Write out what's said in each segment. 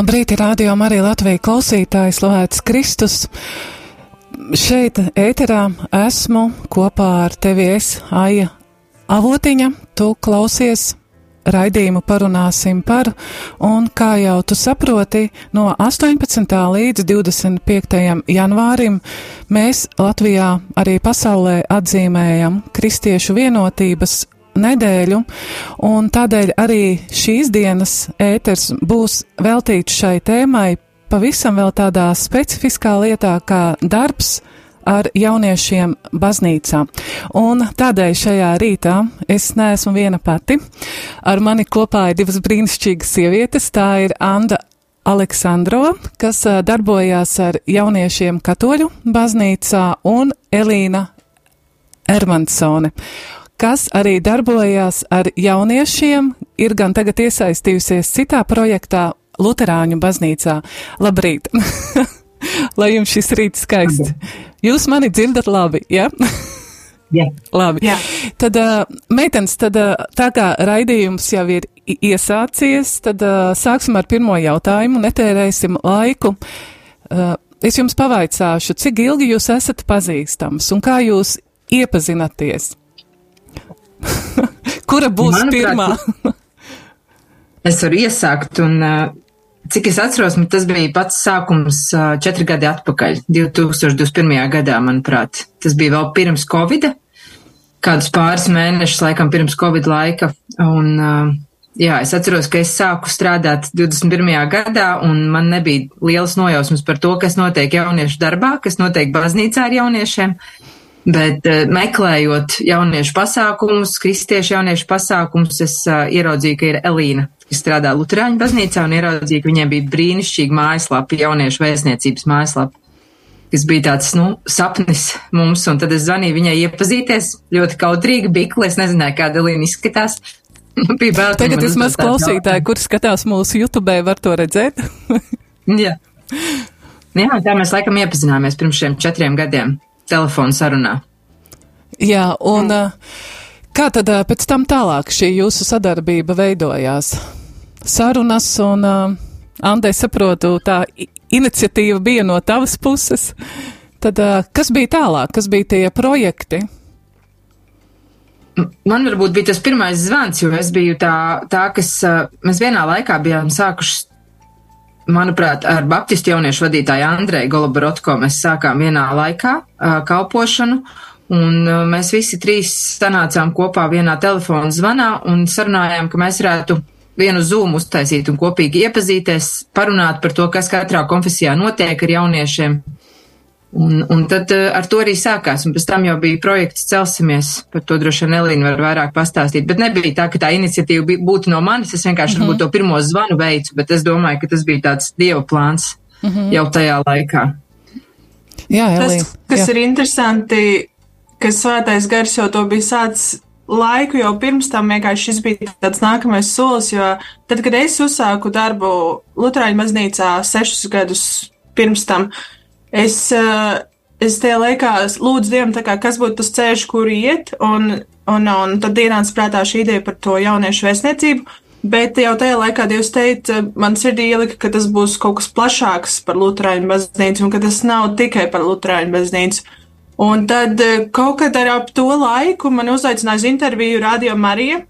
Labrīt, radio arī Latvija klausītājs, slavēts Kristus. Šeit ēterā esmu kopā ar tevi es, Aija Avotiņa, tu klausies raidījumu parunāsim par, un kā jau tu saproti, no 18. līdz 25. janvārim mēs Latvijā arī pasaulē atzīmējam Kristiešu vienotības nedēļu, un tādēļ arī šīs dienas ēters būs veltīts šai tēmai pavisam vēl tādā specifiskā lietā kā darbs ar jauniešiem baznīcā. Un tādēļ šajā rītā es neesmu viena pati. Ar mani kopā ir divas brīnišķīgas sievietes. Tā ir Anda Aleksandrova, kas darbojās ar jauniešiem katoļu baznīcā, un Elīna Ermansone kas arī darbojās ar jauniešiem, ir gan tagad iesaistījusies citā projektā Luterāņu baznīcā. Labrīt! Lai jums šis rīts skaists. Jūs mani dzirdat labi, ja? Jā. Labi. Jā. Tad, meitenes, tad tā kā raidījums jau ir iesācies, tad sāksim ar pirmo jautājumu, netērēsim laiku. Es jums pavaicāšu, cik ilgi jūs esat pazīstams un kā jūs iepazināties? Kura būs Manuprāt, pirmā? es varu iesākt, un cik es atceros, tas bija pats sākums četri gadi atpakaļ, 2021. gadā, manuprāt. Tas bija vēl pirms Covid, kādus pāris mēnešus laikam pirms Covid laika. Un, jā, es atceros, ka es sāku strādāt 21. gadā, un man nebija lielas nojausmas par to, kas notiek jauniešu darbā, kas notiek baznīcā ar jauniešiem. Bet uh, meklējot jauniešu pasākumus, kristiešu jauniešu pasākumus, es uh, ieraudzīju, ka ir Elīna, kas strādā Lutāņu baznīcā, un ieraudzīju, ka viņiem bija brīnišķīga mājaslapa, jauniešu vēstniecības mājaslapa, kas bija tāds, nu, sapnis mums, un tad es zvanīju viņai iepazīties, ļoti kautrīga bikla, es nezināju, kāda Elīna izskatās. bija vēl. Tagad es maz klausītāji, kur skatās mūsu YouTube, var to redzēt. Jā. Jā, tā mēs laikam iepazināmies pirms šiem četriem gadiem telefonu sarunā. Jā, un mm. kā tad pēc tam tālāk šī jūsu sadarbība veidojās? Sarunas un, Andē, saprotu, tā iniciatīva bija no tavas puses. Tad kas bija tālāk, kas bija tie projekti? Man varbūt bija tas pirmais zvans, jo es biju tā, tā kas mēs vienā laikā bijām sākuši manuprāt, ar Baptistu jauniešu vadītāju Andreju Goloborotko mēs sākām vienā laikā kalpošanu. Un mēs visi trīs sanācām kopā vienā telefona zvanā un sarunājām, ka mēs varētu vienu zūmu uztaisīt un kopīgi iepazīties, parunāt par to, kas katrā konfesijā notiek ar jauniešiem. Un, un tad uh, ar to arī sākās, un pēc tam jau bija projekts Celsimies, par to droši vien Elīna var vairāk pastāstīt, bet nebija tā, ka tā iniciatīva bija, būtu no manis, es vienkārši mm -hmm. varbūt to pirmo zvanu veicu, bet es domāju, ka tas bija tāds dieva plāns mm -hmm. jau tajā laikā. Jā, Elīna. Tas, kas jā. ir interesanti, ka svētais gars jau to bija sācis laiku jau pirms tam vienkārši šis bija tāds nākamais solis, jo tad, kad es uzsāku darbu Lutrāņu baznīcā sešus gadus pirms tam, uh, Es, eh, es tajā laikā lūdzu Dievam, kā, kas būtu tas ceļš, kur iet, un, un, un tad ienāca prātā šī ideja par to jauniešu vēstniecību. Bet jau tajā laikā Dievs teica, man sirdī ielika, ka tas būs kaut kas plašāks par Lutāņu baznīcu, un ka tas nav tikai par Lutāņu baznīcu. Un tad eh, kaut kad ap to laiku man uzaicināja uz interviju Radio Marija,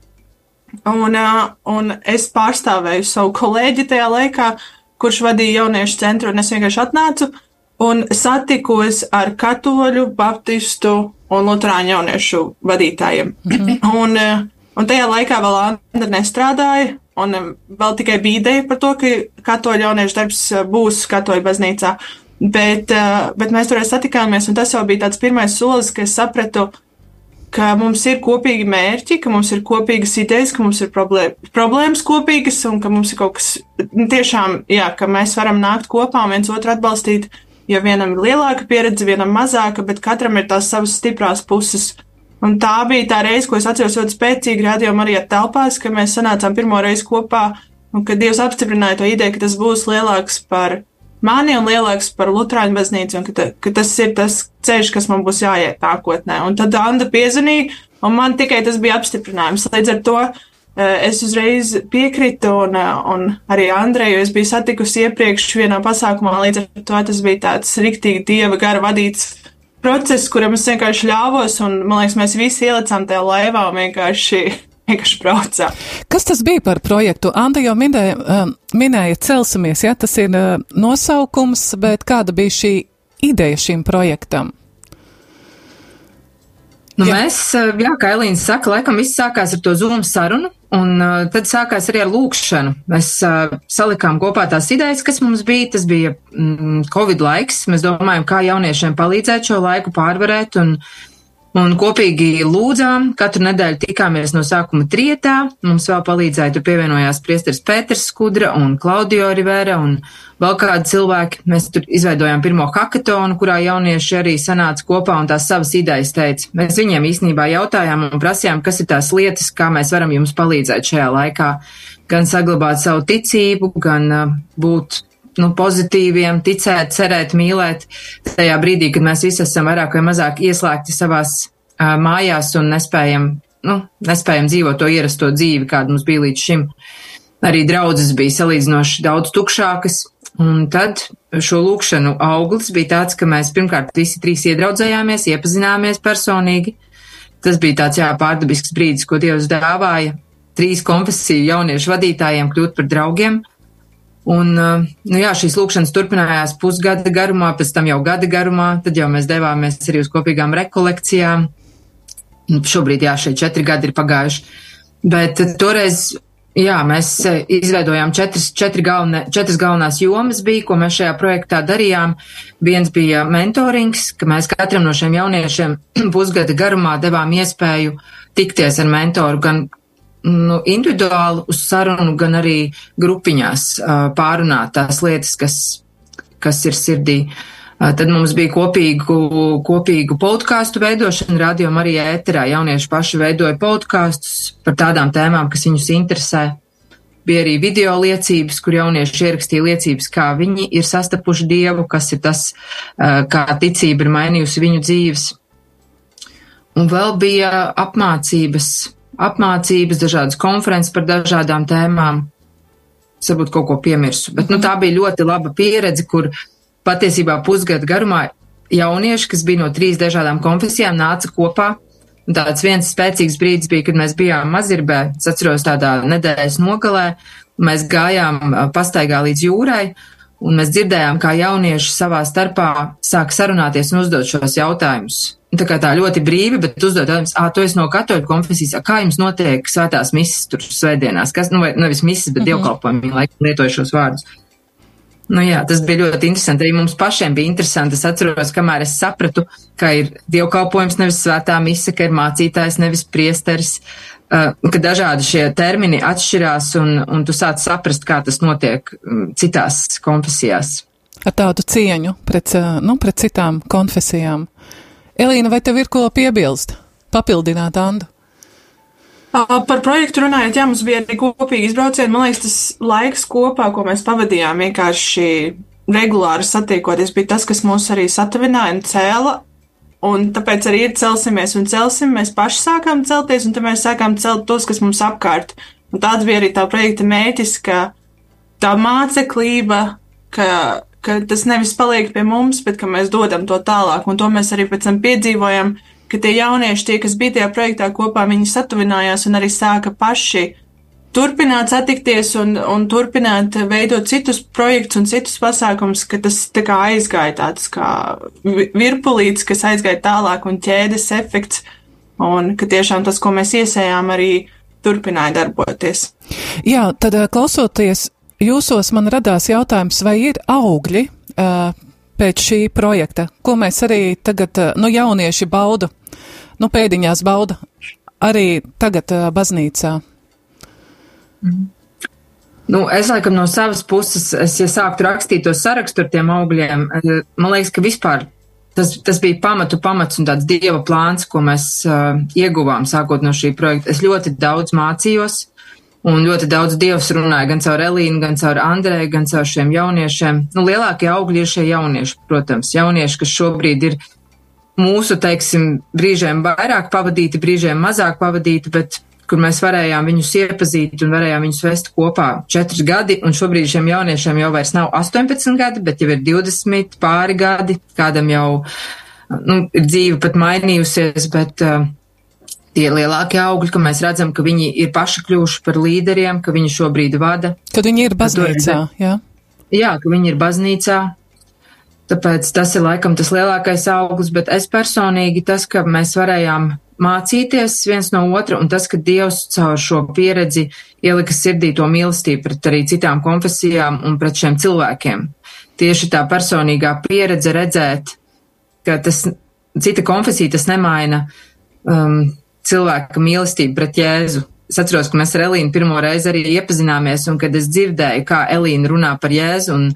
un, eh, un es pārstāvēju savu kolēģi tajā laikā, kurš vadīja jauniešu centru, un es vienkārši atnācu un satikos ar katoļu, baptistu un lutrāņu jauniešu vadītājiem. Mm -hmm. un, eh, un tajā laikā vēl Andra nestrādāja, un eh, vēl tikai bija ideja par to, ka katoļu jauniešu darbs eh, būs katoļu baznīcā. Bet, bet mēs toreiz satikāmies, un tas jau bija tāds pirmais solis, ka es sapratu, ka mums ir kopīgi mērķi, ka mums ir kopīgas idejas, ka mums ir problēma, problēmas kopīgas, un ka mums ir kaut kas tiešām, jā, ka mēs varam nākt kopā un viens otru atbalstīt jo vienam ir lielāka pieredze, vienam mazāka, bet katram ir tās savas stiprās puses. Un tā bija tā reize, ko es atceros ļoti spēcīgi rādījumā arī telpās, ka mēs sanācām pirmo reizi kopā, un kad Dievs apstiprināja to ideju, ka tas būs lielāks par mani un lielāks par Lutāņu baznīcu, un ka, ta, ka tas ir tas ceļš, kas man būs jāiet nākotnē. Un tad Anda piezvanīja, un man tikai tas bija apstiprinājums. Līdz ar to es uzreiz piekritu, un, un arī Andreju es biju satikusi iepriekš vienā pasākumā, līdz ar to tas bija tāds riktīgi dieva gara vadīts process, kuram es vienkārši ļāvos, un man liekas, mēs visi ielicām tajā laivā un vienkārši, vienkārši braucām. Kas tas bija par projektu? Anda jau minēja, minēja celsimies, ja tas ir nosaukums, bet kāda bija šī ideja šim projektam? Nu, jā. Mēs, jā, kā Elīna saka, laikam viss sākās ar to Zoom sarunu, un uh, tad sākās arī ar lūkšanu. Mēs uh, salikām kopā tās idejas, kas mums bija. Tas bija mm, Covid laiks. Mēs domājam, kā jauniešiem palīdzēt šo laiku pārvarēt, un Un kopīgi lūdzām, katru nedēļu tikāmies no sākuma trietā. Mums vēl palīdzēja, tur pievienojās priesteris Pēters Skudra un Klaudio Rivera un vēl kādi cilvēki. Mēs tur izveidojām pirmo hakatonu, kurā jaunieši arī sanāca kopā un tās savas idejas teica. Mēs viņiem īstenībā jautājām un prasījām, kas ir tās lietas, kā mēs varam jums palīdzēt šajā laikā. Gan saglabāt savu ticību, gan uh, būt nu, pozitīviem, ticēt, cerēt, mīlēt tajā brīdī, kad mēs visi esam vairāk vai mazāk ieslēgti savās uh, mājās un nespējam, nu, nespējam dzīvot to ierasto dzīvi, kāda mums bija līdz šim. Arī draudzes bija salīdzinoši daudz tukšākas, un tad šo lūkšanu auglis bija tāds, ka mēs pirmkārt visi trīs iedraudzējāmies, iepazināmies personīgi. Tas bija tāds, jā, pārdabisks brīdis, ko Dievs dāvāja trīs konfesiju jauniešu vadītājiem kļūt par draugiem. Un, uh, nu jā, šīs lūkšanas turpinājās pusgada garumā, pēc tam jau gada garumā, tad jau mēs devāmies arī uz kopīgām rekolekcijām. Šobrīd, jā, šeit četri gadi ir pagājuši. Bet toreiz, jā, mēs uh, izveidojām četras, četri galvene, četras galvenās jomas bija, ko mēs šajā projektā darījām. Viens bija mentorings, ka mēs katram no šiem jauniešiem pusgada garumā devām iespēju tikties ar mentoru gan nu, individuāli uz sarunu, gan arī grupiņās pārunāt tās lietas, kas, kas ir sirdī. Tad mums bija kopīgu, kopīgu podkāstu veidošana, radio arī ēterā. Jaunieši paši veidoja podkāstus par tādām tēmām, kas viņus interesē. Bija arī video liecības, kur jaunieši ierakstīja liecības, kā viņi ir sastapuši Dievu, kas ir tas, kā ticība ir mainījusi viņu dzīves. Un vēl bija apmācības apmācības, dažādas konferences par dažādām tēmām. Es varbūt kaut ko piemirsu, bet nu, tā bija ļoti laba pieredze, kur patiesībā pusgadu garumā jaunieši, kas bija no trīs dažādām konfesijām, nāca kopā. Un tāds viens spēcīgs brīdis bija, kad mēs bijām Mazirbē, es atceros tādā nedēļas nogalē, mēs gājām pastaigā līdz jūrai, un mēs dzirdējām, kā jaunieši savā starpā sāk sarunāties un uzdot šos jautājumus. Tā kā tā ļoti brīvi, bet uzdot jautājumus, ah, tu esi no katoļu konfesijas, kā jums notiek svētās misijas tur svētdienās, kas, nu, vai nevis misijas, bet mm -hmm. dievkalpojumi, laikam lietoju šos vārdus. Nu jā, tas bija ļoti interesanti. Arī mums pašiem bija interesanti. Es atceros, kamēr es sapratu, ka ir dievkalpojums, nevis svētā mise, ka ir mācītājs, nevis priesteris, uh, ka dažādi šie termini atšķirās un, un tu sāc saprast, kā tas notiek um, citās konfesijās. Ar tādu cieņu pret, uh, nu, pret citām konfesijām. Elīna, vai tev ir ko piebilst, papildināt Andu? Par projektu runājot, jā, mums bija arī kopīgi izbraucieni. Man liekas, tas laiks kopā, ko mēs pavadījām, vienkārši regulāri satiekoties, bija tas, kas mūs arī satavināja un cēla. Un tāpēc arī ir celsimies un celsim. Mēs paši sākām celties, un tad mēs sākām celt tos, kas mums apkārt. Un tāds bija arī tā projekta mēķis, ka tā māceklība, ka ka tas nevis paliek pie mums, bet ka mēs dodam to tālāk. Un to mēs arī pēc tam piedzīvojam, ka tie jaunieši, tie, kas bija tajā projektā kopā, viņi satuvinājās un arī sāka paši turpināt satikties un, un turpināt veidot citus projektus un citus pasākumus, ka tas tā kā aizgāja tāds kā virpulīts, kas aizgāja tālāk un ķēdes efekts, un ka tiešām tas, ko mēs iesējām, arī turpināja darboties. Jā, tad klausoties jūsos man radās jautājums, vai ir augļi uh, pēc šī projekta, ko mēs arī tagad, uh, nu, jaunieši bauda, nu, pēdiņās bauda arī tagad uh, baznīcā? Mm. Nu, es laikam no savas puses, es, ja sāktu rakstīt to sarakstu ar tiem augļiem, man liekas, ka vispār tas, tas bija pamatu pamats un tāds dieva plāns, ko mēs uh, ieguvām sākot no šī projekta. Es ļoti daudz mācījos, Un ļoti daudz dievs runāja gan caur Elīnu, gan caur Andrēju, gan caur šiem jauniešiem. Nu, lielākie augļi ir šie jaunieši, protams, jaunieši, kas šobrīd ir mūsu, teiksim, brīžiem vairāk pavadīti, brīžiem mazāk pavadīti, bet kur mēs varējām viņus iepazīt un varējām viņus vest kopā četri gadi, un šobrīd šiem jauniešiem jau vairs nav 18 gadi, bet jau ir 20 pāri gadi, kādam jau, nu, dzīve pat mainījusies, bet uh, tie lielākie augļi, ka mēs redzam, ka viņi ir paši kļuvuši par līderiem, ka viņi šobrīd vada. Kad viņi ir baznīcā, jā. Jā, ka viņi ir baznīcā, Tāpēc tas ir laikam tas lielākais auglis, bet es personīgi tas, ka mēs varējām mācīties viens no otra un tas, ka Dievs caur šo pieredzi ielika sirdī to mīlestību pret arī citām konfesijām un pret šiem cilvēkiem. Tieši tā personīgā pieredze redzēt, ka tas cita konfesija tas nemaina um, cilvēka mīlestību pret Jēzu. Es atceros, ka mēs ar Elīnu pirmo reizi arī iepazināmies, un kad es dzirdēju, kā Elīna runā par Jēzu, un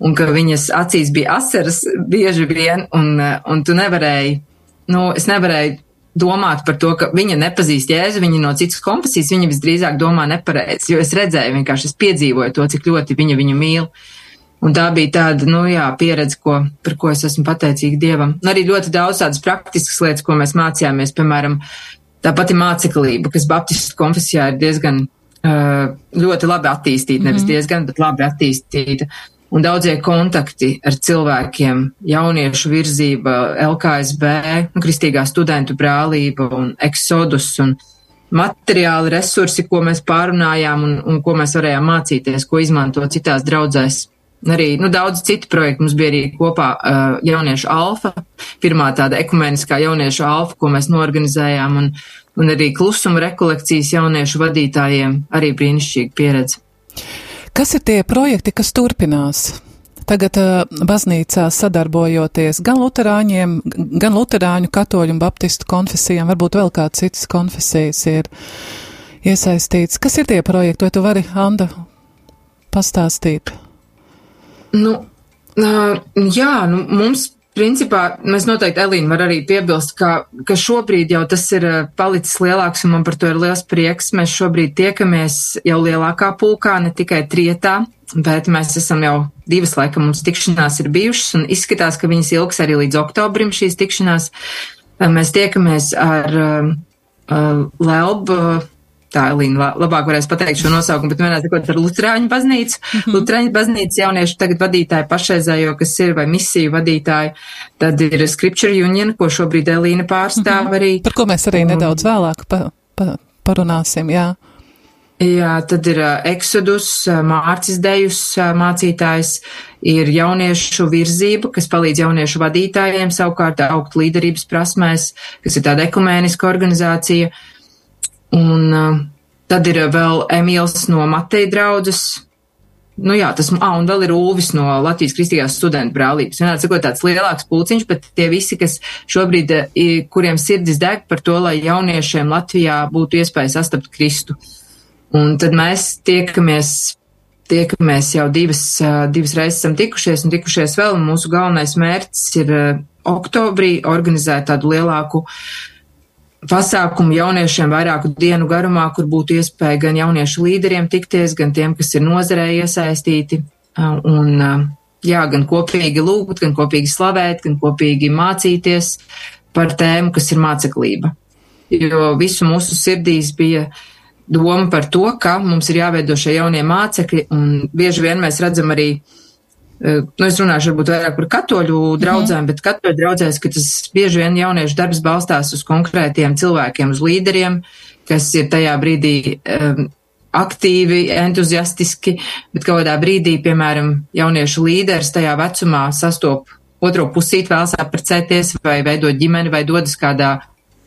un ka viņas acīs bija asaras bieži vien, un, un tu nevarēji, nu, es nevarēju domāt par to, ka viņa nepazīst Jēzu, viņa no citas konfesijas, viņa visdrīzāk domā nepareizi, jo es redzēju, vienkārši es piedzīvoju to, cik ļoti viņa viņu mīl. Un tā bija tāda, nu jā, pieredze, ko, par ko es esmu pateicīga Dievam. Un arī ļoti daudz tādas praktiskas lietas, ko mēs mācījāmies, piemēram, tā pati māceklība, kas Baptistu konfesijā ir diezgan ļoti labi attīstīta, nevis mm -hmm. diezgan, bet labi attīstīta un daudzie kontakti ar cilvēkiem, jauniešu virzība, LKSB, Kristīgā studentu brālība un eksodus un materiāli resursi, ko mēs pārunājām un, un ko mēs varējām mācīties, ko izmantot citās draudzēs. Arī nu, daudz citu projektu mums bija arī kopā uh, jauniešu alfa, pirmā tāda ekumeniskā jauniešu alfa, ko mēs norganizējām, un, un arī klusuma rekolekcijas jauniešu vadītājiem arī brīnišķīga pieredze. Kas ir tie projekti, kas turpinās? Tagad uh, baznīcā sadarbojoties gan luterāņiem, gan luterāņu, katoļu un baptistu konfesijām, varbūt vēl kāds citas konfesijas ir iesaistīts. Kas ir tie projekti, vai tu vari, Anda, pastāstīt? Nu, uh, jā, nu, mums Principā mēs noteikti, Elīna, var arī piebilst, ka, ka šobrīd jau tas ir palicis lielāks un man par to ir liels prieks. Mēs šobrīd tiekamies jau lielākā pulkā, ne tikai trietā, bet mēs esam jau divas laika mums tikšanās ir bijušas un izskatās, ka viņas ilgs arī līdz oktobrim šīs tikšanās. Mēs tiekamies ar uh, Lelbu tā Elīna labāk varēs pateikt šo nosaukumu, bet vienā sakot ar Lutrāņu baznīcu. Mm -hmm. Lutrāņu baznīca jauniešu tagad vadītāji pašreizējo, kas ir, vai misiju vadītāji, tad ir Scripture Union, ko šobrīd Elīna pārstāv mm -hmm. arī. Par ko mēs arī nedaudz vēlāk pa, pa, parunāsim, jā. Jā, tad ir Exodus, Mārcis Dejus mācītājs, ir jauniešu virzība, kas palīdz jauniešu vadītājiem savukārt augt līderības prasmēs, kas ir tāda ekumēniska organizācija. Uh, Un uh, tad ir vēl Emīls no Mateja draudzes. Nu jā, tas, ah, un vēl ir Ulvis no Latvijas Kristīgās studentu brālības. Vienādi sakot, tāds lielāks pulciņš, bet tie visi, kas šobrīd, kuriem sirdis deg par to, lai jauniešiem Latvijā būtu iespēja sastapt Kristu. Un tad mēs tiekamies, tiekamies jau divas, divas reizes esam tikušies un tikušies vēl, un mūsu galvenais mērķis ir oktobrī organizēt tādu lielāku pasākumu jauniešiem vairāku dienu garumā, kur būtu iespēja gan jauniešu līderiem tikties, gan tiem, kas ir nozarē iesaistīti, un jā, gan kopīgi lūgt, gan kopīgi slavēt, gan kopīgi mācīties par tēmu, kas ir māceklība. Jo visu mūsu sirdīs bija doma par to, ka mums ir jāveido šie jaunie mācekļi, un bieži vien mēs redzam arī uh, nu, es runāšu varbūt vairāk par katoļu draugiem, mm -hmm. bet katoļu draugēs, ka tas bieži vien jauniešu darbs balstās uz konkrētiem cilvēkiem, uz līderiem, kas ir tajā brīdī um, aktīvi, entuziastiski, bet kādā brīdī, piemēram, jauniešu līderis tajā vecumā sastop otro pusīt, vēlas apprecēties vai veidot ģimeni vai dodas kādā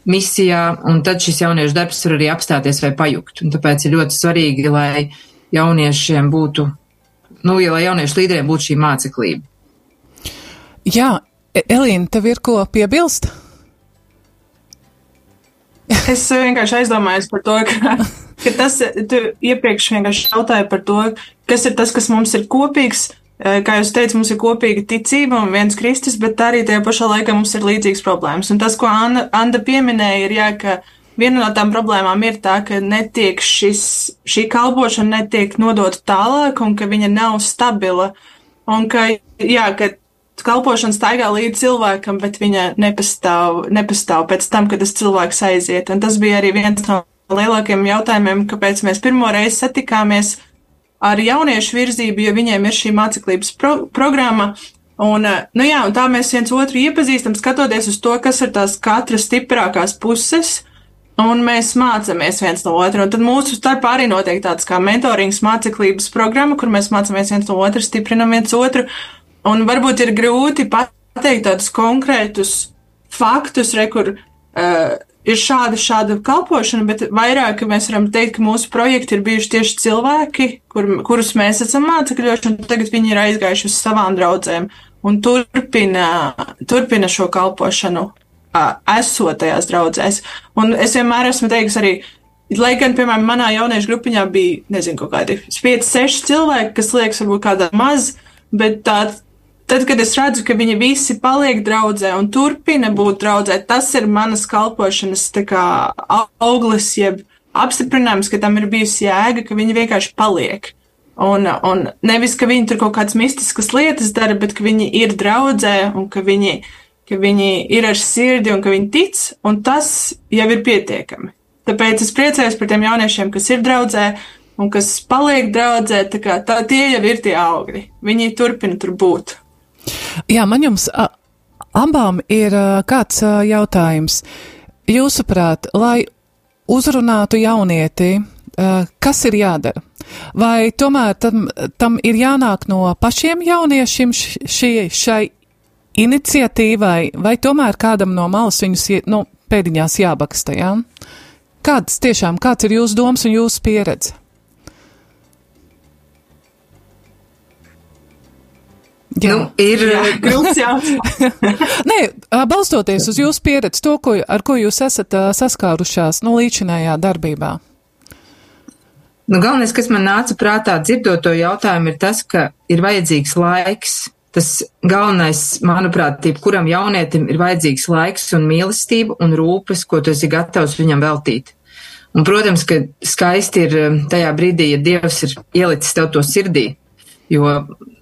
misijā, un tad šis jauniešu darbs var arī apstāties vai pajukt. Un tāpēc ir ļoti svarīgi, lai jauniešiem būtu nu, ja lai jauniešu līderiem būtu šī māceklība. Jā, e, Elīna, tev ir ko piebilst? Es vienkārši aizdomājos par to, ka, ka tas, tu iepriekš vienkārši jautāji par to, kas ir tas, kas mums ir kopīgs. E, kā jūs teicat, mums ir kopīga ticība un viens Kristus, bet arī tajā pašā laikā mums ir līdzīgas problēmas. Un tas, ko Anna, Anda pieminēja, ir jā, ka Viena no tām problēmām ir tā, ka netiek šis, šī kalpošana netiek nodota tālāk un ka viņa nav stabila. Un ka, jā, ka kalpošana staigā līdz cilvēkam, bet viņa nepastāv, nepastāv pēc tam, kad tas cilvēks aiziet. Un tas bija arī viens no lielākiem jautājumiem, kāpēc mēs pirmo reizi satikāmies ar jauniešu virzību, jo viņiem ir šī māceklības pro programma. Un, nu jā, un tā mēs viens otru iepazīstam, skatoties uz to, kas ir tās katras stiprākās puses, un mēs mācāmies viens no otra. Un tad mūsu starpā arī notiek tāds kā mentorings māceklības programma, kur mēs mācāmies viens no otra, stiprinam viens otru. Un varbūt ir grūti pateikt tādus konkrētus faktus, re, kur uh, ir šāda, šāda kalpošana, bet vairāk mēs varam teikt, ka mūsu projekti ir bijuši tieši cilvēki, kur, kurus mēs esam mācekļojuši, un tagad viņi ir aizgājuši uz savām draudzēm un turpina, turpina šo kalpošanu esot tajās draudzēs. Un es vienmēr esmu teicis arī, lai gan, piemēram, manā jauniešu grupiņā bija, nezinu, kaut kādi 5, 6 cilvēki, kas liekas varbūt kādā maz, bet tā Tad, kad es redzu, ka viņi visi paliek draudzē un turpina būt draudzē, tas ir manas kalpošanas kā, auglis, jeb apstiprinājums, ka tam ir bijusi jēga, ka viņi vienkārši paliek. Un, un nevis, ka viņi tur kaut kādas mistiskas lietas dara, bet ka viņi ir draudzē un ka viņi, ka viņi ir ar sirdi un ka viņi tic, un tas jau ir pietiekami. Tāpēc es priecājos par tiem jauniešiem, kas ir draudzē un kas paliek draudzē, tā kā tā, tie jau ir tie augļi. Viņi turpina tur būt. Jā, man jums abām ir kāds jautājums. Jūsuprāt, lai uzrunātu jaunieti, kas ir jādara? Vai tomēr tam, tam ir jānāk no pašiem jauniešiem šī, šai iniciatīvai, vai tomēr kādam no malas viņus nu, pēdiņās jābaksta? Jā? Kāds tiešām, kāds ir jūsu domas un jūsu pieredze? Jā, nu, ir grūts jautājums. Nē, balstoties uz jūsu pieredzi, to, ko, ar ko jūs esat saskārušās nu, līdzinājā darbībā. Nu, galvenais, kas man nāca prātā dzirdot to jautājumu, ir tas, ka ir vajadzīgs laiks. Tas galvenais, manuprāt, jebkuram jaunietim ir vajadzīgs laiks un mīlestība un rūpes, ko tu esi gatavs viņam veltīt. Un, protams, ka skaisti ir tajā brīdī, ja Dievs ir ielicis tev to sirdī, jo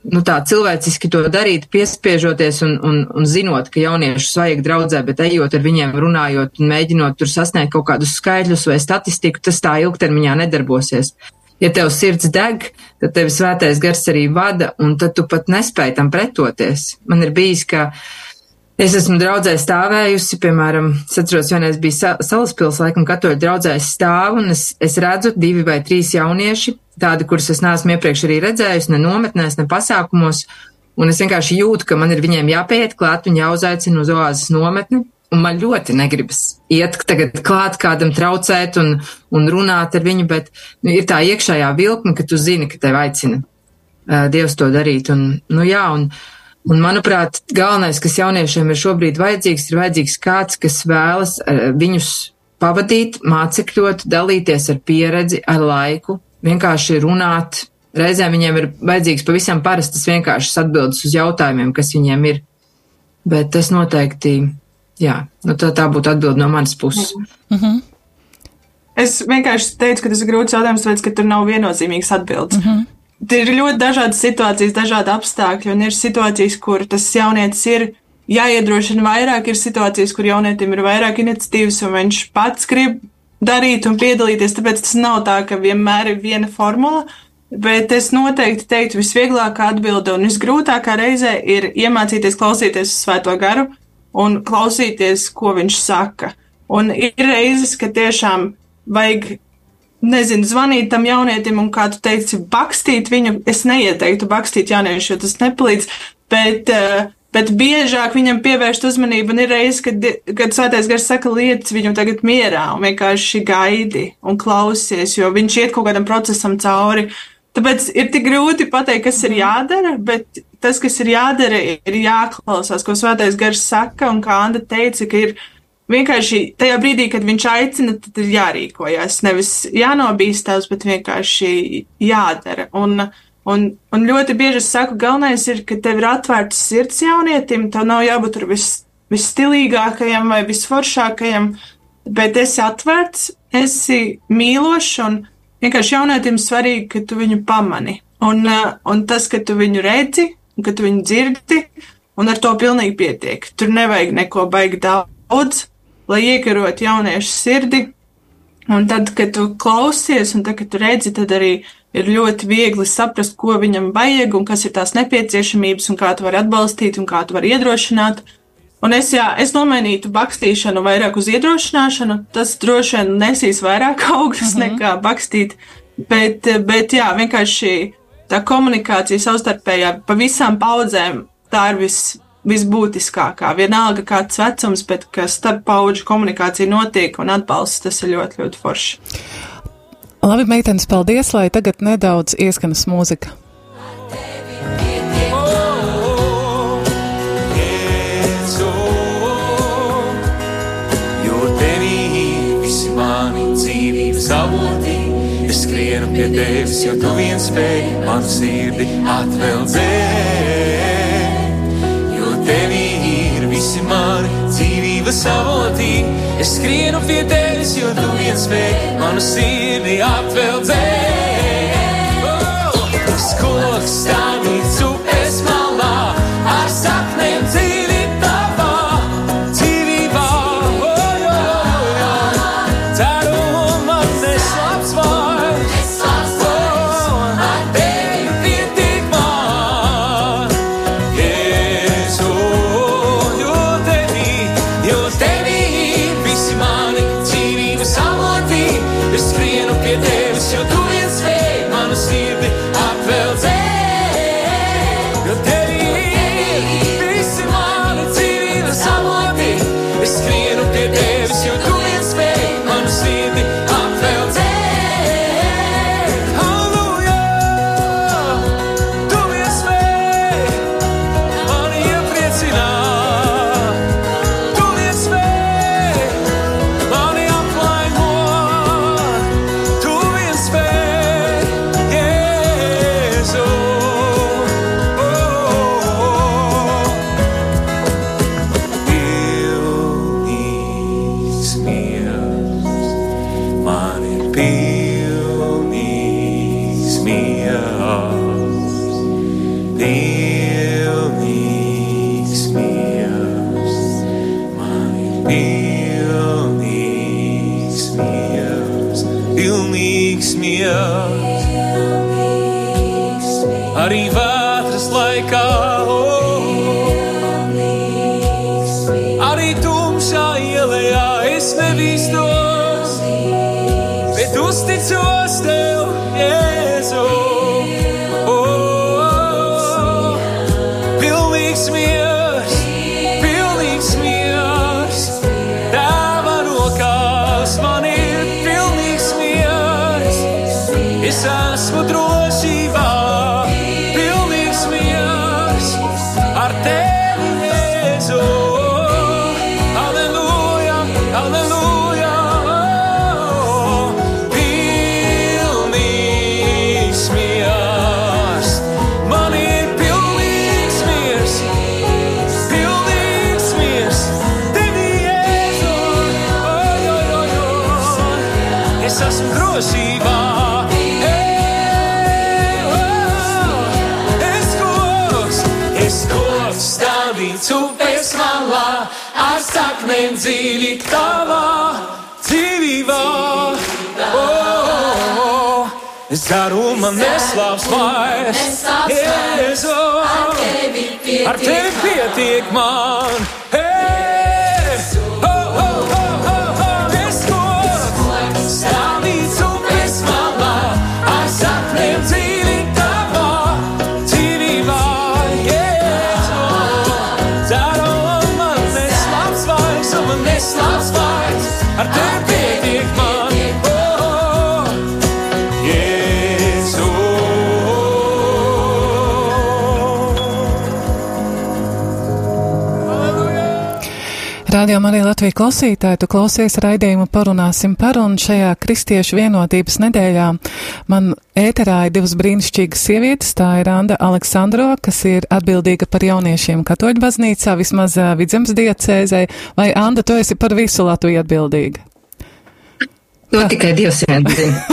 nu, tā cilvēciski to darīt, piespiežoties un, un, un zinot, ka jauniešus vajag draudzē, bet ejot ar viņiem, runājot un mēģinot tur sasniegt kaut kādus skaidrus vai statistiku, tas tā ilgtermiņā nedarbosies. Ja tev sirds deg, tad tevi svētais gars arī vada, un tad tu pat nespēj tam pretoties. Man ir bijis, ka es esmu draudzē stāvējusi, piemēram, es atceros, vienreiz bija Salaspils, laikam, katoļu draudzē stāvu, un es, es redzu divi vai trīs jaunieši, tādi, kurus es neesmu iepriekš arī redzējis, ne nometnēs, ne pasākumos. Un es vienkārši jūtu, ka man ir viņiem jāpieiet klāt un jāuzaicina uz oāzes nometni. Un man ļoti negribas iet tagad klāt kādam traucēt un, un runāt ar viņu, bet nu, ir tā iekšējā vilkme, ka tu zini, ka tev aicina uh, Dievs to darīt. Un, nu jā, un, un manuprāt, galvenais, kas jauniešiem ir šobrīd vajadzīgs, ir vajadzīgs kāds, kas vēlas viņus pavadīt, mācekļot, dalīties ar pieredzi, ar laiku, vienkārši runāt. Reizēm viņiem ir vajadzīgs pavisam parastas vienkāršas atbildes uz jautājumiem, kas viņiem ir. Bet tas noteikti, jā, nu tā, tā būtu atbilde no manas puses. Mm -hmm. Es vienkārši teicu, ka tas ir grūts jautājums, tāpēc, ka tur nav viennozīmīgas atbildes. Mm -hmm. Ir ļoti dažādas situācijas, dažādi apstākļi, un ir situācijas, kur tas jaunietis ir jāiedrošina vairāk, ir situācijas, kur jaunietim ir vairāk iniciatīvas, un viņš pats grib darīt un piedalīties. Tāpēc tas nav tā, ka vienmēr ir viena formula. Bet es noteikti teiktu, visvieglākā atbilde un visgrūtākā reizē ir iemācīties klausīties uz svēto garu un klausīties, ko viņš saka. Un ir reizes, ka tiešām vajag, nezinu, zvanīt tam jaunietim un, kā tu teici, bakstīt viņu. Es neieteiktu bakstīt jauniešu, jo tas nepalīdz, bet uh, Bet biežāk viņam pievērst uzmanību, un ir reizes, kad, kad svētais gars saka lietas viņam tagad mierā, un vienkārši gaidi un klausies, jo viņš iet kaut kādam procesam cauri. Tāpēc ir tik grūti pateikt, kas ir jādara, bet tas, kas ir jādara, ir jāklausās, ko svētais gars saka, un kā Anda teica, ka ir vienkārši tajā brīdī, kad viņš aicina, tad ir jārīkojas. Nevis jānobīstās, bet vienkārši jādara. Un, Un, un ļoti bieži es saku, galvenais ir, ka tev ir atvērts sirds jaunietim, tev nav jābūt tur vis, visstilīgākajam vai visforšākajam, bet esi atvērts, esi mīlošs un vienkārši jaunietim svarīgi, ka tu viņu pamani. Un, un tas, ka tu viņu redzi, un ka tu viņu dzirdi, un ar to pilnīgi pietiek. Tur nevajag neko baigi daudz, lai iekarot jauniešu sirdi, Un tad, kad tu klausies, un tad, kad tu redzi, tad arī ir ļoti viegli saprast, ko viņam vajag, un kas ir tās nepieciešamības, un kā tu vari atbalstīt, un kā tu vari iedrošināt. Un es, jā, es nomainītu bakstīšanu vairāk uz iedrošināšanu. Tas droši vien nesīs vairāk augļus mm -hmm. nekā bakstīt. Bet, bet jā, vienkārši tā komunikācija savstarpējā pa visām paudzēm tā ir vis, visbūtiskākā. Vienalga kāds vecums, bet ka starp paudžu komunikācija notiek un atbalsts, tas ir ļoti, ļoti forši. Labi, meitenes, paldies, lai tagad nedaudz ieskanas mūzika. Pie tevis, jo tu viens spēj manu sirdi atveldzēt. Jo tevī ir visi mani dzīvības avotī, es skrienu pie tevis, jo tu viens spēj manu sirdi atveldzēt. Oh, skoks stāvīts upes tavā dzīvībā. Oh, es garu man neslāps vairs. Jēzu, ar tevi pietiek man. Ei, Rādījumā arī Latvijas klausītāji, tu klausies raidījumu parunāsim par un šajā kristiešu vienotības nedēļā man ēterā ir divas brīnišķīgas sievietes, tā ir Anda Aleksandro, kas ir atbildīga par jauniešiem katoļu baznīcā, vismaz uh, vidzemes diecēzē, vai Anda, tu esi par visu Latviju atbildīga? To tikai Dievs vien zina.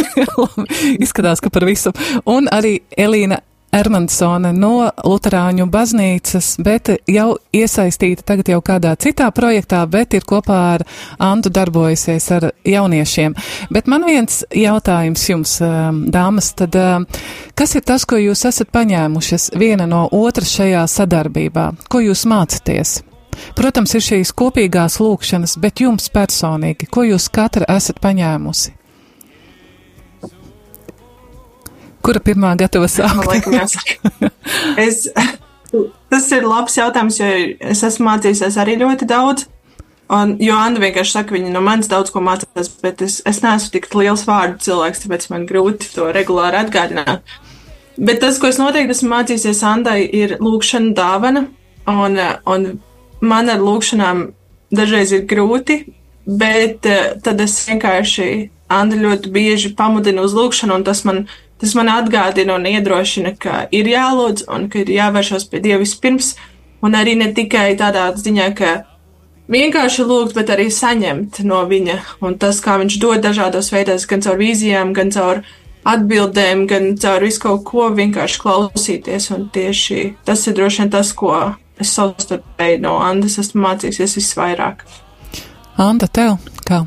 Izskatās, ka par visu. Un arī Elīna Ermansone no Luterāņu baznīcas, bet jau iesaistīta tagad jau kādā citā projektā, bet ir kopā ar Antu darbojusies ar jauniešiem. Bet man viens jautājums jums, um, dāmas, tad um, kas ir tas, ko jūs esat paņēmušas viena no otras šajā sadarbībā? Ko jūs mācaties? Protams, ir šīs kopīgās lūkšanas, bet jums personīgi, ko jūs katra esat paņēmusi? Kura pirmā gatava sākt? es, tas ir labs jautājums, jo es esmu mācījusies arī ļoti daudz. Un, jo Anna vienkārši saka, viņa no manis daudz ko mācās, bet es, es neesmu tik liels vārdu cilvēks, tāpēc man grūti to regulāri atgādināt. Bet tas, ko es noteikti esmu mācījusies Andai, ir lūkšana dāvana. Un, un man ar lūkšanām dažreiz ir grūti, bet tad es vienkārši Andu ļoti bieži pamudinu uz lūkšanu, un tas man Tas man atgādina un iedrošina, ka ir jālūdz un ka ir jāvēršas pie Dieva vispirms, un arī ne tikai tādā ziņā, ka vienkārši lūgt, bet arī saņemt no viņa. Un tas, kā viņš dod dažādos veidos, gan caur vīzijām, gan caur atbildēm, gan caur visu kaut ko vienkārši klausīties. Un tieši tas ir droši vien tas, ko es savstarpēji no Andas esmu mācījusies visvairāk. Anda, tev kā?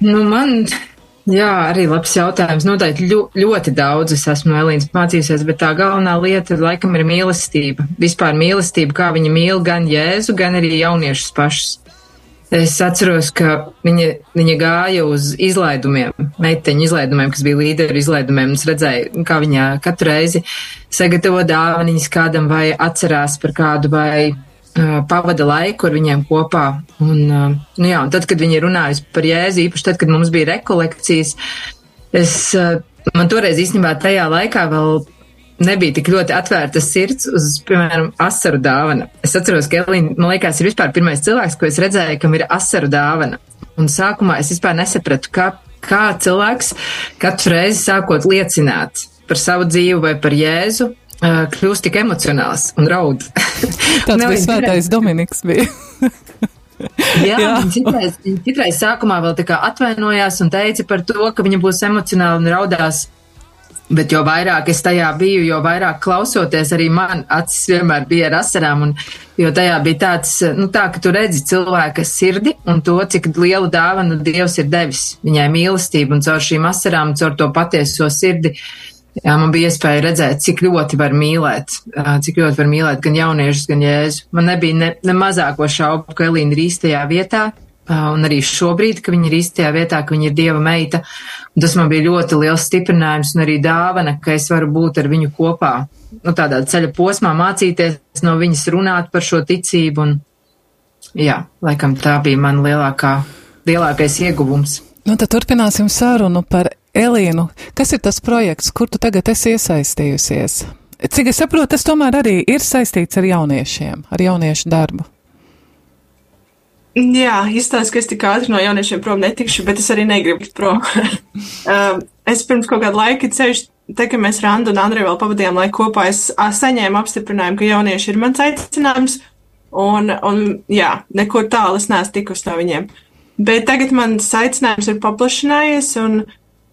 Nu, man Jā, arī labs jautājums. Noteikti ļo, ļoti daudz es esmu no Elīnas mācījusies, bet tā galvenā lieta laikam ir mīlestība. Vispār mīlestība, kā viņa mīl gan Jēzu, gan arī jauniešus pašus. Es atceros, ka viņa, viņa gāja uz izlaidumiem, meiteņu izlaidumiem, kas bija līderu izlaidumiem, es redzēju, kā viņa katru reizi sagatavo dāvaniņas kādam vai atcerās par kādu vai pavada laiku ar viņiem kopā. Un, nu jā, un tad, kad viņi runājusi par Jēzu, īpaši tad, kad mums bija rekolekcijas, es, man toreiz īstenībā tajā laikā vēl nebija tik ļoti atvērta sirds uz, piemēram, asaru dāvana. Es atceros, ka Elīna, man liekas, ir vispār pirmais cilvēks, ko es redzēju, kam ir asaru dāvana. Un sākumā es vispār nesapratu, kā, kā cilvēks katru reizi sākot liecināt par savu dzīvi vai par Jēzu, kļūst tik emocionāls un raud. Tāds bija svētais Dominiks bija. Jā, Jā. Viņa, citreiz, viņa citreiz sākumā vēl tā kā atvainojās un teica par to, ka viņa būs emocionāli un raudās. Bet jo vairāk es tajā biju, jo vairāk klausoties, arī man acis vienmēr bija ar asarām. Un, jo tajā bija tāds, nu, tā, ka tu redzi cilvēka sirdi un to, cik lielu dāvanu Dievs ir devis viņai mīlestību un caur šīm asarām, caur to patieso sirdi. Uh, Jā, man bija iespēja redzēt, cik ļoti var mīlēt, cik ļoti var mīlēt gan jauniešus, gan jēzu. Man nebija ne, ne mazāko šaubu, ka Elīna ir īstajā vietā, un arī šobrīd, ka viņa ir īstajā vietā, ka viņa ir dieva meita. Un tas man bija ļoti liels stiprinājums un arī dāvana, ka es varu būt ar viņu kopā. Nu, tādā ceļa posmā mācīties no viņas runāt par šo ticību. Un, jā, laikam tā bija man lielākā, lielākais ieguvums. Nu, tad turpināsim sarunu par Elīnu. Kas ir tas projekts, kur tu tagad esi iesaistījusies? Cik es saprotu, tas tomēr arī ir saistīts ar jauniešiem, ar jauniešu darbu. Jā, izstāsta, ka es tik ātri no jauniešiem prom netikšu, bet es arī negribu prom. Um, es pirms kaut kāda laika ceļš, te, ka mēs Randu un Andreju vēl pavadījām laiku kopā, es saņēmu apstiprinājumu, ka jaunieši ir mans aicinājums, un, un jā, nekur tālu es neesmu tikusi no viņiem. Bet tagad mans aicinājums ir paplašinājies, un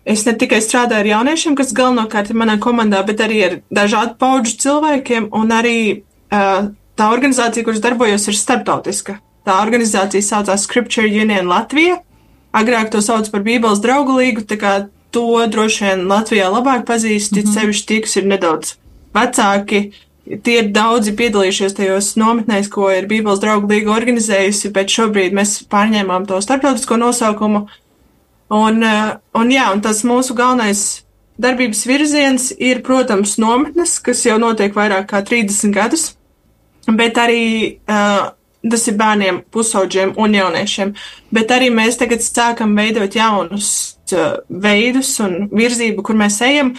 es ne tikai strādāju ar jauniešiem, kas galvenokārt ir manā komandā, bet arī ar dažādu pauģu cilvēkiem, un arī uh, tā organizācija, kuras darbojos, ir starptautiska. Tā organizācija saucās Scripture Union Latvija. Agrāk to sauc par Bībeles draugu līgu, tā kā to droši vien Latvijā labāk pazīst, mm -hmm. sevišķi tie, kas ir nedaudz vecāki, Tie ir daudzi piedalījušies tajos nometnēs, ko ir Bībeles draugu līga organizējusi, bet šobrīd mēs pārņēmām to starptautisko nosaukumu. Un, eh, un jā, un tas mūsu galvenais darbības virziens ir, protams, nometnes, kas jau notiek vairāk kā 30 gadus, bet arī uh, tas ir bērniem, pusauģiem un jauniešiem. Bet arī mēs tagad sākam veidot jaunus uh, veidus un virzību, kur mēs ejam.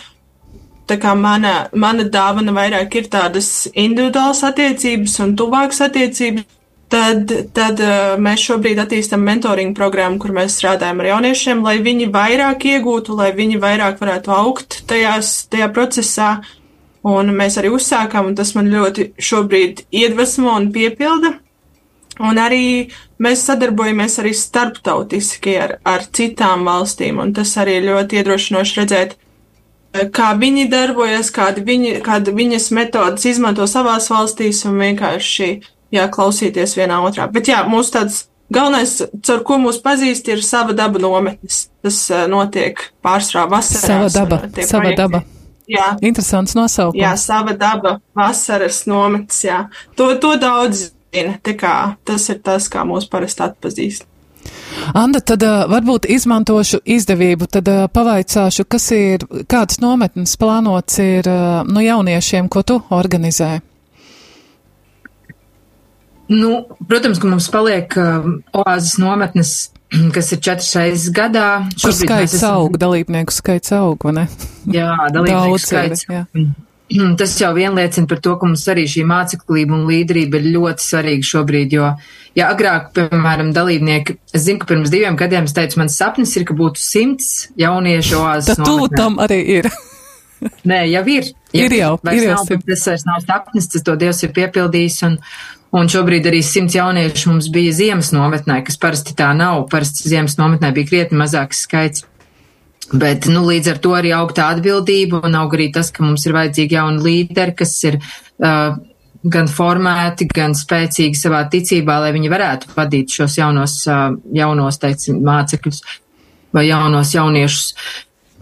Tā kā mana, mana dāvana vairāk ir tādas individuālas attiecības un tuvākas attiecības, tad, tad uh, mēs šobrīd attīstam mentoringu programmu, kur mēs strādājam ar jauniešiem, lai viņi vairāk iegūtu, lai viņi vairāk varētu augt tajās, tajā procesā. Un mēs arī uzsākām, un tas man ļoti šobrīd iedvesmo un piepilda. Un arī mēs sadarbojamies arī starptautiski ar, ar citām valstīm, un tas arī ļoti iedrošinoši redzēt, kā viņi darbojas, kādi viņi, kāda viņas metodas izmanto savās valstīs un vienkārši jā, klausīties vienā otrā. Bet jā, mūsu tāds galvenais, caur ko mūs pazīst, ir sava daba nometnes. Tas uh, notiek pārsvarā vasarā. Sava daba, sava projekti. daba. Jā. Interesants nosaukums. Jā, sava daba, vasaras nometnes, jā. To, to daudz zina, tā kā tas ir tas, kā mūs parasti atpazīst. Anda, tad uh, varbūt izmantošu izdevību, tad uh, pavaicāšu, kas ir, kādas nometnes plānots ir uh, no jauniešiem, ko tu organizē? Nu, protams, ka mums paliek uh, oāzes nometnes, kas ir četras reizes gadā. Kur skaits esam... aug, dalībnieku skaits aug, vai ne? Jā, dalībnieku Daudz skaits. Ir, jā. Tas jau vien liecina par to, ka mums arī šī māceklība un līderība ir ļoti svarīga šobrīd, jo, ja agrāk, piemēram, dalībnieki, es zinu, ka pirms diviem gadiem es teicu, mans sapnis ir, ka būtu simts jauniešu oāzes. Tad tu tam arī ir. Nē, jau ir. Ja ir jau, ir jau. Nav, tas vairs nav sapnis, tas to Dievs ir piepildījis, un, un šobrīd arī simts jauniešu mums bija ziemas nometnē, kas parasti tā nav. Parasti ziemas nometnē bija krietni mazāks skaits. Bet, nu, līdz ar to arī aug tā atbildība un aug arī tas, ka mums ir vajadzīgi jauni līderi, kas ir uh, gan formēti, gan spēcīgi savā ticībā, lai viņi varētu vadīt šos jaunos, uh, jaunos, teicam, mācekļus vai jaunos jauniešus.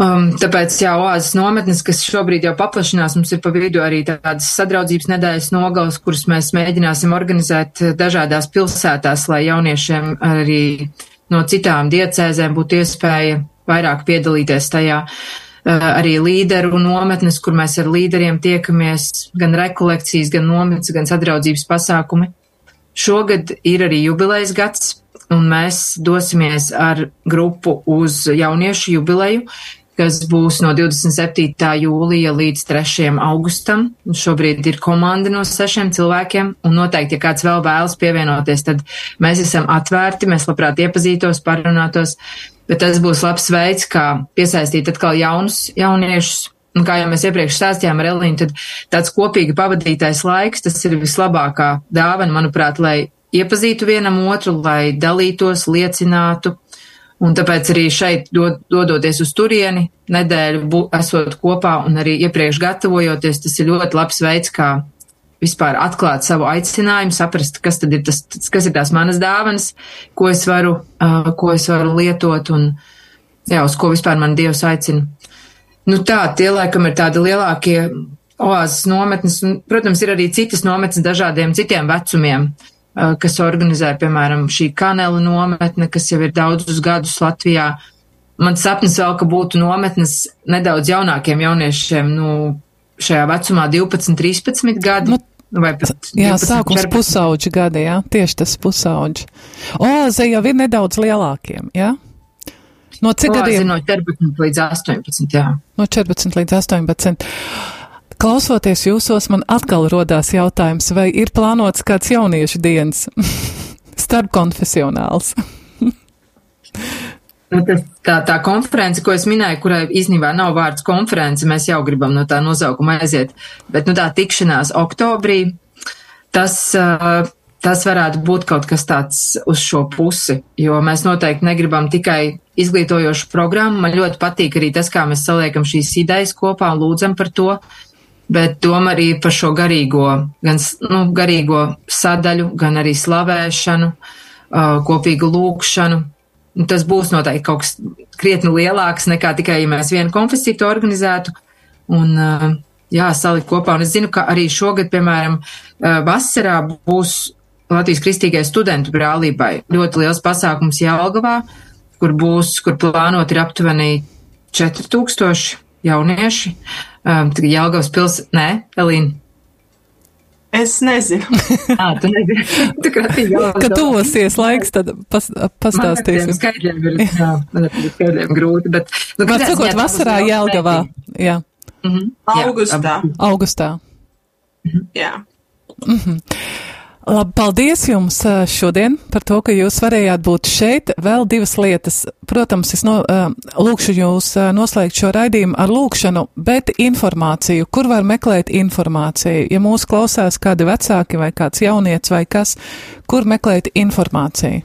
Um, tāpēc, jā, oāzes nometnes, kas šobrīd jau paplašinās, mums ir pa vidu arī tādas sadraudzības nedēļas nogales, kuras mēs mēģināsim organizēt dažādās pilsētās, lai jauniešiem arī no citām diecēzēm būtu iespēja vairāk piedalīties tajā. Uh, arī līderu nometnes, kur mēs ar līderiem tiekamies, gan rekolekcijas, gan nometnes, gan sadraudzības pasākumi. Šogad ir arī jubilejas gads, un mēs dosimies ar grupu uz jauniešu jubileju, kas būs no 27. jūlija līdz 3. augustam. Šobrīd ir komanda no sešiem cilvēkiem, un noteikti, ja kāds vēl vēlas pievienoties, tad mēs esam atvērti, mēs labprāt iepazītos, parunātos, bet tas būs labs veids, kā piesaistīt atkal jaunus jauniešus. Un kā jau mēs iepriekš stāstījām ar Elīnu, tad tāds kopīgi pavadītais laiks, tas ir vislabākā dāvana, manuprāt, lai iepazītu vienam otru, lai dalītos, liecinātu, Un tāpēc arī šeit dod, dodoties uz turieni, nedēļu bū, esot kopā un arī iepriekš gatavojoties, tas ir ļoti labs veids, kā vispār atklāt savu aicinājumu, saprast, kas tad ir tas, kas ir tās manas dāvanas, ko es varu, uh, ko es varu lietot un, jā, uz ko vispār man Dievs aicina. Nu tā, tie laikam ir tādi lielākie oāzes nometnes, un, protams, ir arī citas nometnes dažādiem citiem vecumiem. Eh, kas organizē, piemēram, šī kanela nometne, kas jau ir daudzus gadus Latvijā. Mans sapnis vēl, ka būtu nometnes nedaudz jaunākiem jauniešiem, nu, šajā vecumā 12, 13 gadi. Nu, Vai pat jā, 12, sākums 14. pusauģi gadi, jā, tieši tas pusauģi. Oāze jau ir nedaudz lielākiem, jā? No cik Oāze gadiem? No 14 līdz 18, jā. No 14 līdz 18. Klausoties jūsos, man atkal rodās jautājums, vai ir plānots kāds jauniešu dienas starpkonfesionāls? Nu, tas, tā, tā konference, ko es minēju, kurai īstenībā nav vārds konference, mēs jau gribam no tā nosaukuma aiziet, bet nu, tā tikšanās oktobrī, tas, tas varētu būt kaut kas tāds uz šo pusi, jo mēs noteikti negribam tikai izglītojošu programmu. Man ļoti patīk arī tas, kā mēs saliekam šīs idejas kopā un lūdzam par to, bet doma arī par šo garīgo, gan nu, garīgo sadaļu, gan arī slavēšanu, kopīgu lūkšanu. Tas būs noteikti kaut kas krietni lielāks nekā tikai, ja mēs vienu konfesiju to organizētu. Un, jā, salikt kopā. Un es zinu, ka arī šogad, piemēram, vasarā būs Latvijas Kristīgai studentu brālībai ļoti liels pasākums Jālgavā, kur būs, kur plānot ir aptuveni 4000 jaunieši. Um, Jālgavas pils, nē, Elīna. Es nezinu. Jā, tu nezini. tu Kad tuvosies laiks, tad pas, pastāstīsim. Skaidriem ir, jā, man ar skaidriem grūti, bet. Nu, Var sakot, vasarā Jālgavā, jā. Mm -hmm. Augustā. Augustā. Mm -hmm. Jā. Mm -hmm. Labi, paldies jums šodien par to, ka jūs varējāt būt šeit. Vēl divas lietas. Protams, es no, lūkšu jūs noslēgt šo raidījumu ar lūkšanu, bet informāciju, kur var meklēt informāciju. Ja mūs klausās kādi vecāki vai kāds jaunietis vai kas, kur meklēt informāciju?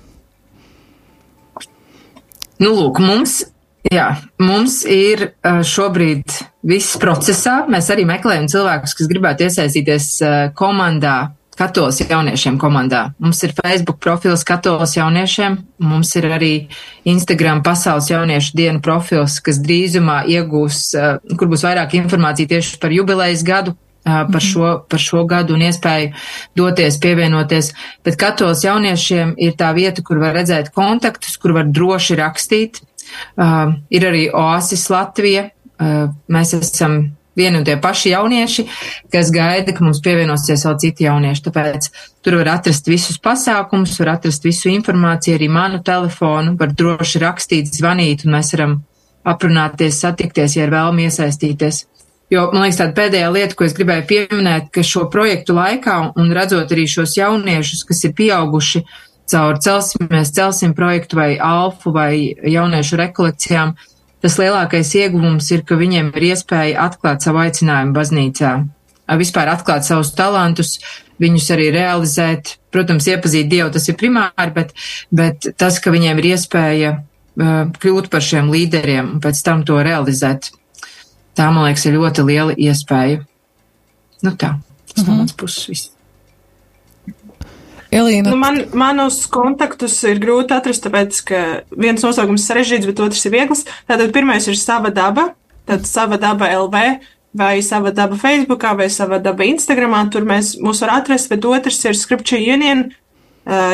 Nu, lūk, mums Jā, mums ir šobrīd viss procesā. Mēs arī meklējam cilvēkus, kas gribētu iesaistīties komandā, Katolas jauniešiem komandā. Mums ir Facebook profils Katolas jauniešiem, mums ir arī Instagram pasaules jauniešu dienu profils, kas drīzumā iegūs, kur būs vairāk informācija tieši par jubilejas gadu, par mhm. šo, par šo gadu un iespēju doties, pievienoties. Bet Katolas jauniešiem ir tā vieta, kur var redzēt kontaktus, kur var droši rakstīt. Uh, ir arī Oasis Latvija. Mēs esam vieni un tie paši jaunieši, kas gaida, ka mums pievienosies vēl citi jaunieši. Tāpēc tur var atrast visus pasākumus, var atrast visu informāciju, arī manu telefonu, var droši rakstīt, zvanīt, un mēs varam aprunāties, satikties, ja ir vēlmi iesaistīties. Jo, man liekas, tāda pēdējā lieta, ko es gribēju pieminēt, ka šo projektu laikā un redzot arī šos jauniešus, kas ir pieauguši caur celsimies, celsim projektu vai alfu vai jauniešu rekolekcijām, tas lielākais ieguvums ir, ka viņiem ir iespēja atklāt savu aicinājumu baznīcā, vispār atklāt savus talantus, viņus arī realizēt. Protams, iepazīt Dievu tas ir primāri, bet, bet tas, ka viņiem ir iespēja kļūt par šiem līderiem un pēc tam to realizēt, tā, man liekas, ir ļoti liela iespēja. Nu tā, tas no mans puses viss. Elīna. Nu, man, manus kontaktus ir grūti atrast, tāpēc, ka viens nosaukums ir sarežģīts, bet otrs ir viegls. Tātad pirmais ir sava daba, tad sava daba LV vai sava daba Facebookā vai sava daba Instagramā. Tur mēs mūs var atrast, bet otrs ir Scripture Union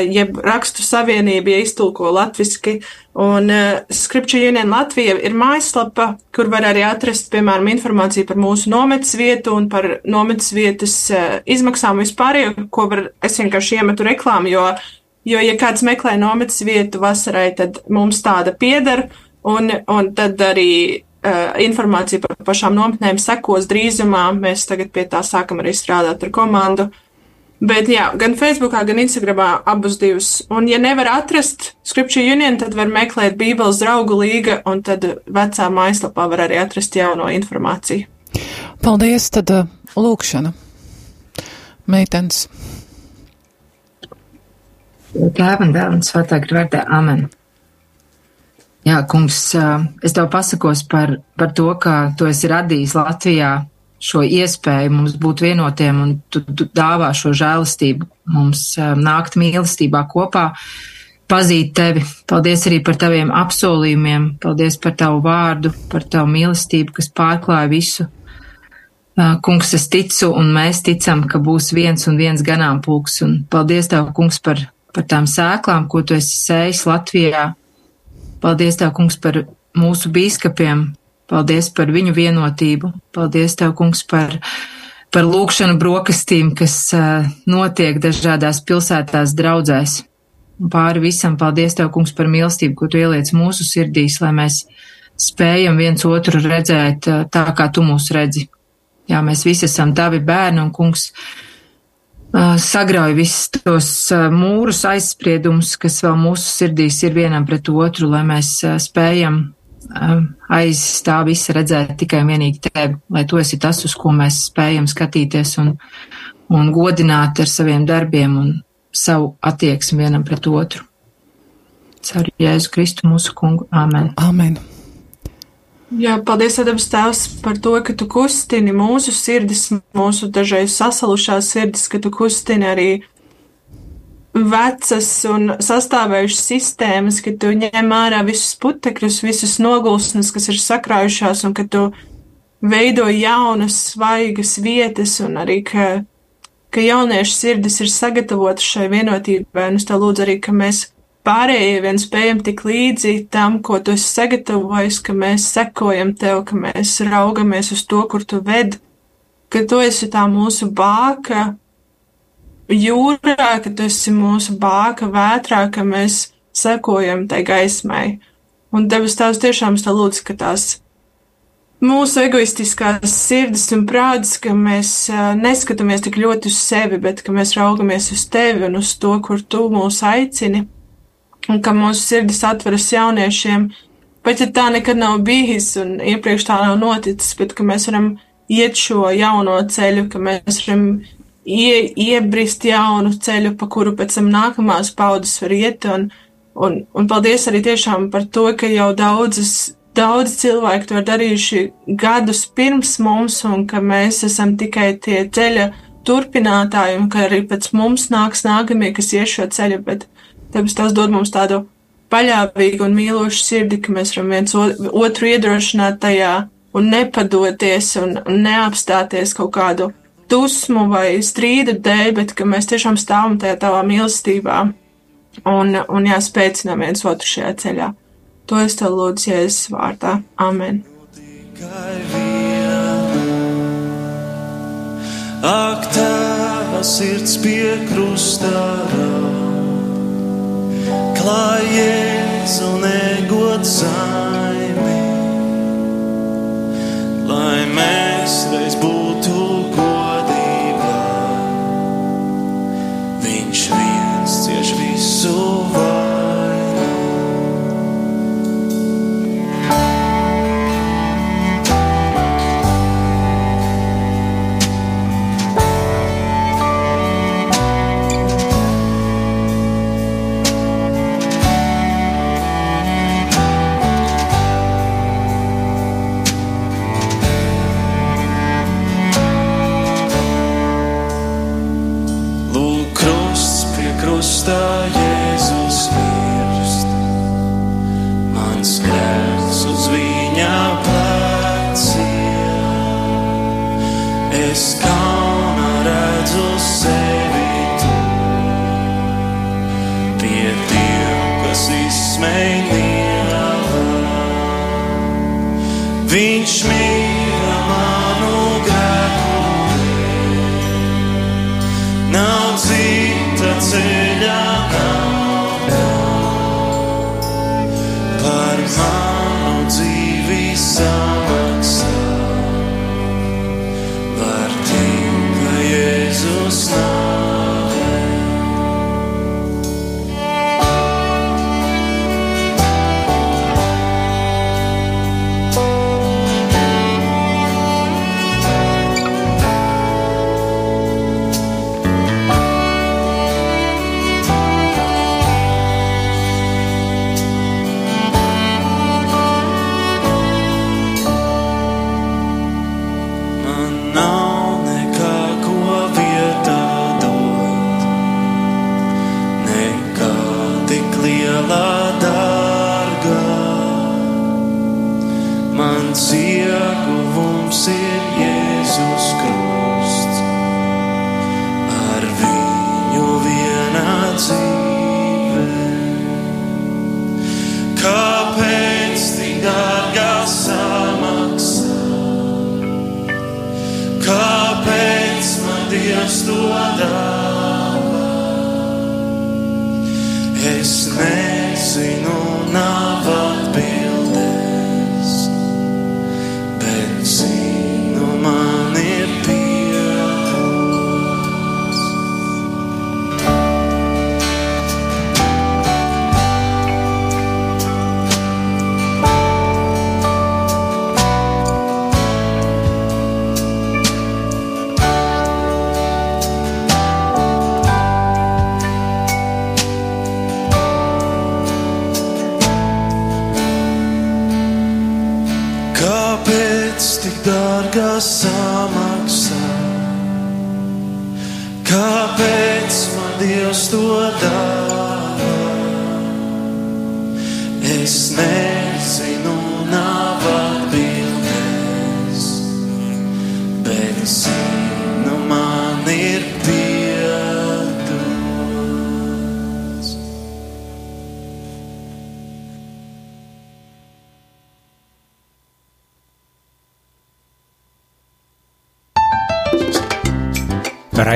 jeb rakstu savienība, ja iztulko latviski. Un uh, Scripture Union Latvija ir mājaslapa, kur var arī atrast, piemēram, informāciju par mūsu nometas vietu un par nometas vietas uh, izmaksām vispārējo, ko var, es vienkārši iemetu reklāmu, jo, jo, ja kāds meklē nometas vietu vasarai, tad mums tāda pieder, un, un tad arī uh, informācija par pašām nometnēm sekos drīzumā. Mēs tagad pie tā sākam arī strādāt ar komandu. Uh, Bet jā, gan Facebookā, gan Instagramā abus divus. Un, ja nevar atrast Scripture Union, tad var meklēt Bībeles draugu līga, un tad vecā mājaslapā var arī atrast jauno informāciju. Paldies, tad uh, lūkšana. Meitens. Tēvam, dēlam, svētā grvērtē, amen. Jā, kungs, uh, es tev pasakos par, par to, ka tu esi radījis Latvijā šo iespēju mums būt vienotiem un tu, tu dāvā šo žēlastību mums um, nākt mīlestībā kopā, pazīt tevi. Paldies arī par taviem apsolījumiem, paldies par tavu vārdu, par tavu mīlestību, kas pārklāja visu. Uh, kungs, es ticu un mēs ticam, ka būs viens un viens ganāmpulks un paldies tev, kungs, par, par tām sēklām, ko tu esi sējis Latvijā. Paldies tev, kungs, par mūsu bīskapiem, Paldies par viņu vienotību. Paldies Tev, kungs, par, par lūkšanu brokastīm, kas uh, notiek dažādās pilsētās draudzēs. Pāri visam paldies Tev, kungs, par mīlestību, ko Tu ieliec mūsu sirdīs, lai mēs spējam viens otru redzēt uh, tā, kā Tu mūs redzi. Jā, mēs visi esam Tavi bērni un, kungs, uh, sagrauj visus tos mūrus aizspriedumus, kas vēl mūsu sirdīs ir vienam pret otru, lai mēs spējam aiz tā visa redzēt tikai un vienīgi tevi, lai tu esi tas, uz ko mēs spējam skatīties un, un godināt ar saviem darbiem un savu attieksmi vienam pret otru. Caur Jēzu Kristu mūsu kungu. Āmen. Āmen. Jā, paldies, Adams Tēvs, par to, ka tu kustini mūsu sirdis, mūsu dažreiz sasalušās sirdis, ka tu kustini arī vecas un sastāvējušas sistēmas, ka tu ņem ārā visus putekļus, visas nogulsnes, kas ir sakrājušās, un ka tu veido jaunas, svaigas vietas, un arī, ka, ka jauniešu sirdis ir sagatavotas šai vienotībai, un es tā lūdzu arī, ka mēs pārējie vien spējam tik līdzi tam, ko tu esi sagatavojis, ka mēs sekojam tev, ka mēs raugamies uz to, kur tu ved, ka tu esi tā mūsu bāka, jūrā, ka tu esi mūsu bāka vētrā, ka mēs sekojam tai gaismai. Un debes tās tiešām tā lūdzu, ka tās mūsu egoistiskās sirdis un prāts, ka mēs neskatāmies tik ļoti uz sevi, bet ka mēs raugamies uz tevi un uz to, kur tu mūs aicini, un ka mūsu sirdis atveras jauniešiem, pat ja tā nekad nav bijis un iepriekš tā nav noticis, bet ka mēs varam iet šo jauno ceļu, ka mēs varam ie, iebrist jaunu ceļu, pa kuru pēc tam nākamās paudzes var iet. Un, un, un paldies arī tiešām par to, ka jau daudzas daudz cilvēku to ir darījuši gadus pirms mums, un ka mēs esam tikai tie ceļa turpinātāji, un ka arī pēc mums nāks nākamie, kas ies šo ceļu, bet tāpēc tas dod mums tādu paļāvīgu un mīlošu sirdi, ka mēs varam viens otru iedrošināt tajā un nepadoties un, neapstāties kaut kādu dusmu vai strīdu dēļ, bet ka mēs tiešām stāvam tajā tavā mīlestībā un, un jāspēcinām viens otru šajā ceļā. To es tev lūdzu Jēzus vārdā. Amen. Ak, tava sirds pie krustā klāj Jēzu negod saimi, lai mēs reiz būtu godībā.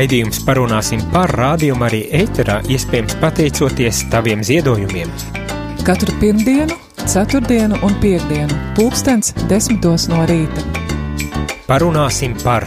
Raidījums parunāsim par rādījumu arī ēterā, iespējams pateicoties taviem ziedojumiem. Katru pirmdienu, ceturtdienu un piekdienu, pulkstens desmitos no rīta. Parunāsim par